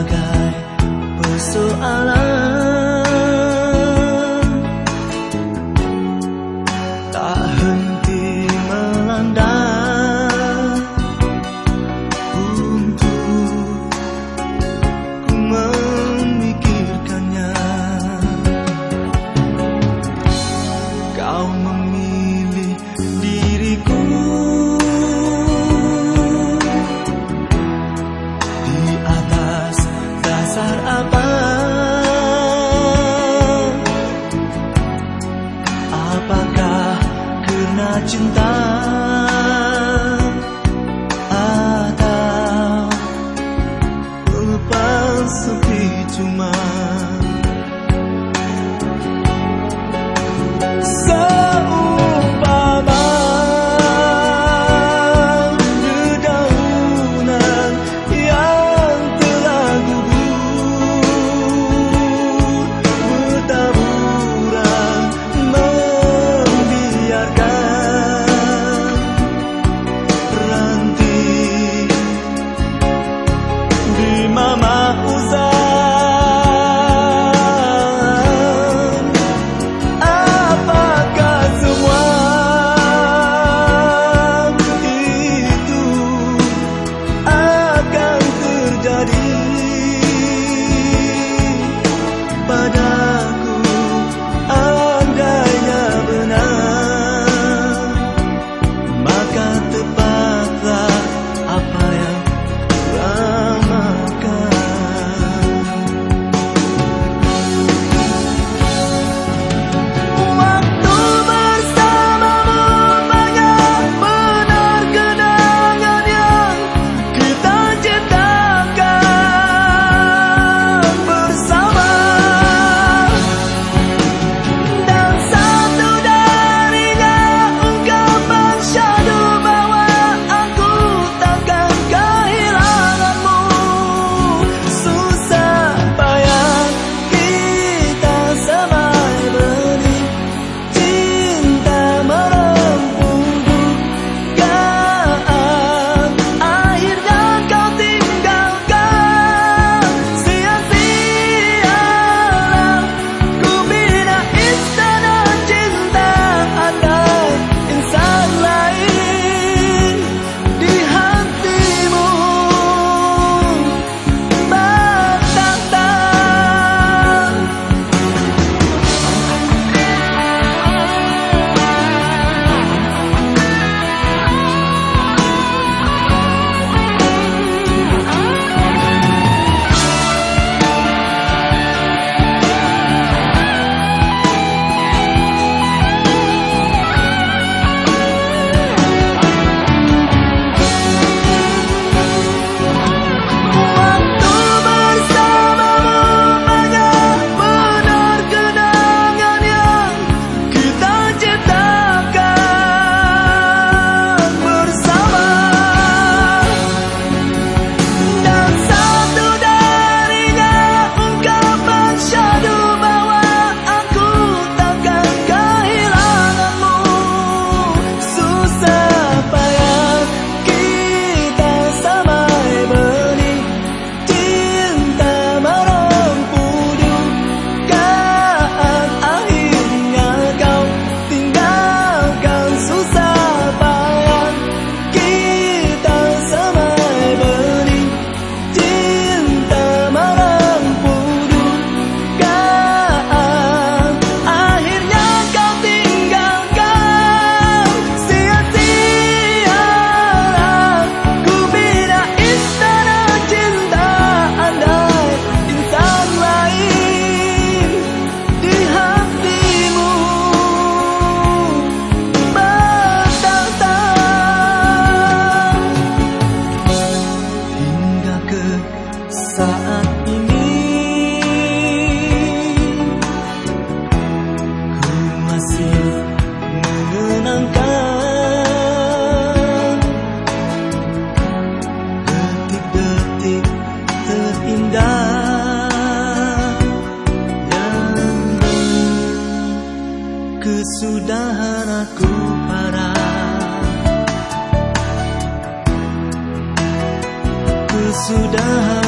berbagai persoalan. apa 是妈妈。Kesudahan aku parah Kesudahan